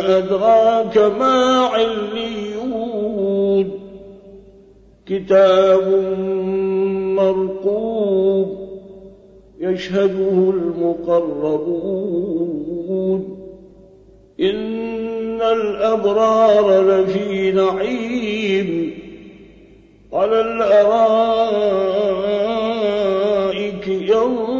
أدراك ما عليون كتاب مرقوب يشهده المقربون إن الأبرار لفي نعيم على الأرائك ينظرون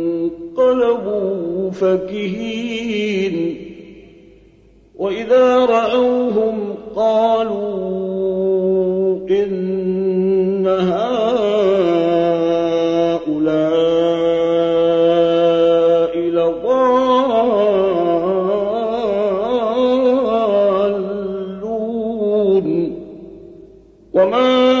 انقلبوا فكهين وإذا رأوهم قالوا إن هؤلاء لضالون. وما